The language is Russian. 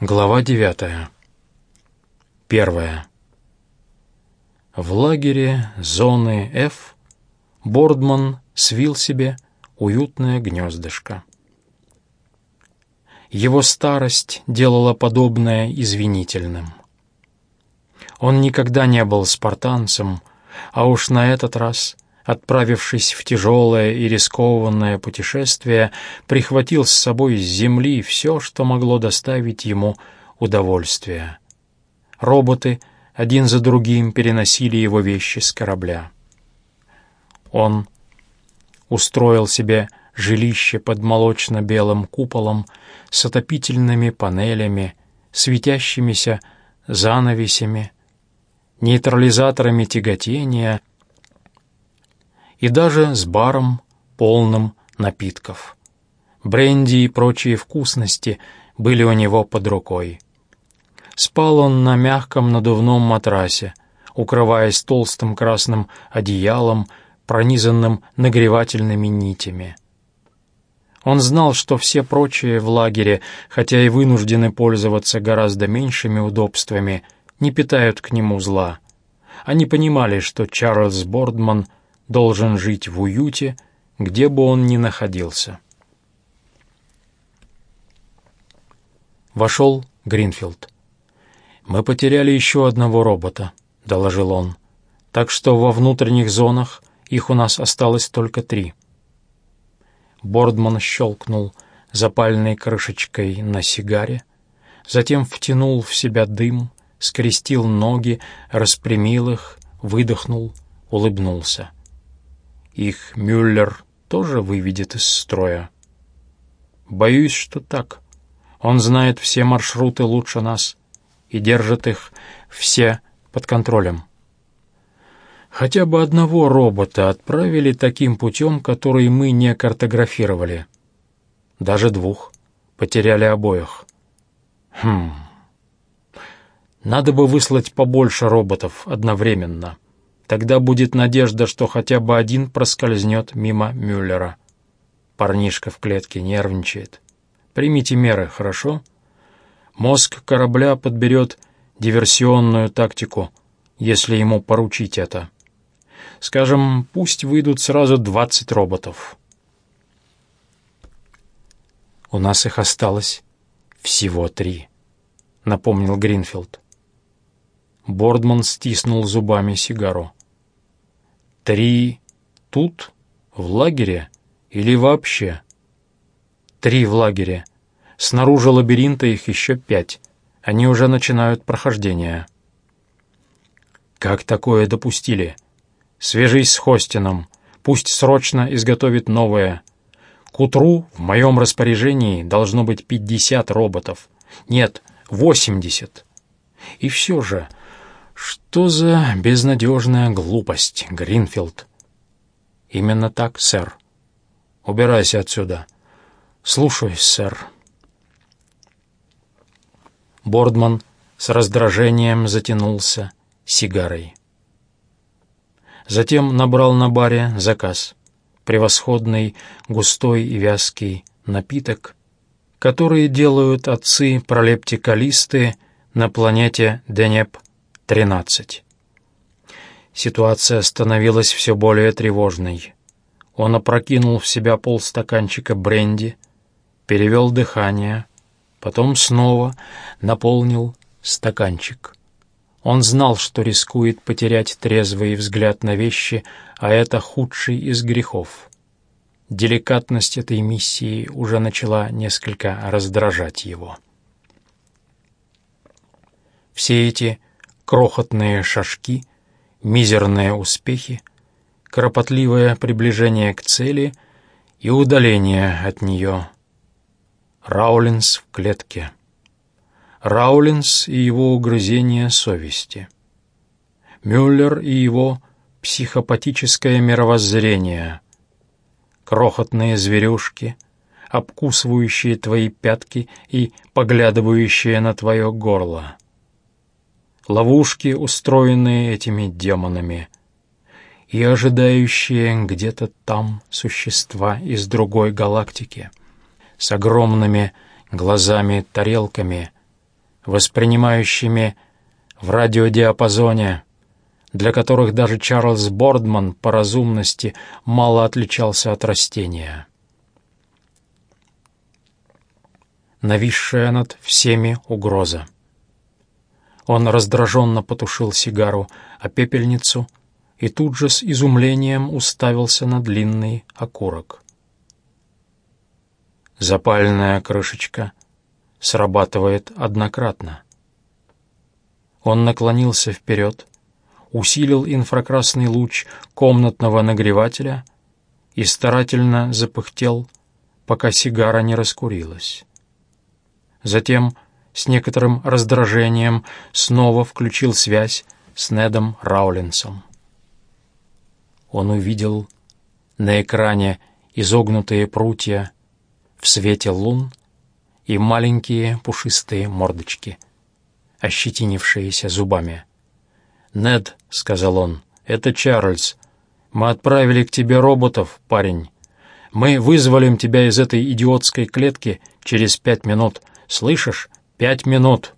Глава девятая. Первая. В лагере зоны F Бордман свил себе уютное гнездышко. Его старость делала подобное извинительным. Он никогда не был спартанцем, а уж на этот раз, отправившись в тяжелое и рискованное путешествие, прихватил с собой с земли все, что могло доставить ему удовольствие. Роботы один за другим переносили его вещи с корабля. Он устроил себе жилище под молочно-белым куполом с отопительными панелями, светящимися занавесями, нейтрализаторами тяготения и даже с баром, полным напитков. Бренди и прочие вкусности были у него под рукой. Спал он на мягком надувном матрасе, укрываясь толстым красным одеялом, пронизанным нагревательными нитями. Он знал, что все прочие в лагере, хотя и вынуждены пользоваться гораздо меньшими удобствами, не питают к нему зла. Они понимали, что Чарльз Бордман должен жить в уюте, где бы он ни находился. Вошел Гринфилд. «Мы потеряли еще одного робота», — доложил он. «Так что во внутренних зонах их у нас осталось только три». Бордман щелкнул запальной крышечкой на сигаре, затем втянул в себя дым, скрестил ноги, распрямил их, выдохнул, улыбнулся. Их Мюллер тоже выведет из строя. Боюсь, что так. Он знает все маршруты лучше нас и держит их все под контролем. Хотя бы одного робота отправили таким путем, который мы не картографировали. Даже двух. Потеряли обоих. Хм. Надо бы выслать побольше роботов одновременно. Тогда будет надежда, что хотя бы один проскользнет мимо Мюллера. Парнишка в клетке нервничает. Примите меры, хорошо? — Мозг корабля подберет диверсионную тактику, если ему поручить это. Скажем, пусть выйдут сразу двадцать роботов. «У нас их осталось всего три», — напомнил Гринфилд. Бордман стиснул зубами сигару. «Три тут, в лагере или вообще?» «Три в лагере», Снаружи лабиринта их еще пять. Они уже начинают прохождение. Как такое допустили? Свяжись с Хостином. Пусть срочно изготовит новое. К утру в моем распоряжении должно быть пятьдесят роботов. Нет, восемьдесят. И все же, что за безнадежная глупость, Гринфилд? Именно так, сэр. Убирайся отсюда. Слушаюсь, сэр. Бордман с раздражением затянулся сигарой. Затем набрал на баре заказ. Превосходный, густой и вязкий напиток, который делают отцы-пролептикалисты на планете Денеп-13. Ситуация становилась все более тревожной. Он опрокинул в себя полстаканчика бренди, перевел дыхание — Потом снова наполнил стаканчик. Он знал, что рискует потерять трезвый взгляд на вещи, а это худший из грехов. Деликатность этой миссии уже начала несколько раздражать его. Все эти крохотные шажки, мизерные успехи, кропотливое приближение к цели и удаление от нее — Раулинс в клетке. Раулинс и его угрызение совести. Мюллер и его психопатическое мировоззрение. Крохотные зверюшки, обкусывающие твои пятки и поглядывающие на твое горло. Ловушки, устроенные этими демонами, и ожидающие где-то там существа из другой галактики — с огромными глазами-тарелками, воспринимающими в радиодиапазоне, для которых даже Чарльз Бордман по разумности мало отличался от растения. Нависшая над всеми угроза. Он раздраженно потушил сигару о пепельницу и тут же с изумлением уставился на длинный окурок. Запальная крышечка срабатывает однократно. Он наклонился вперед, усилил инфракрасный луч комнатного нагревателя и старательно запыхтел, пока сигара не раскурилась. Затем, с некоторым раздражением, снова включил связь с Недом Раулинсом. Он увидел на экране изогнутые прутья в свете лун и маленькие пушистые мордочки, ощетинившиеся зубами. «Нед», — сказал он, — «это Чарльз. Мы отправили к тебе роботов, парень. Мы вызволим тебя из этой идиотской клетки через пять минут. Слышишь? Пять минут!»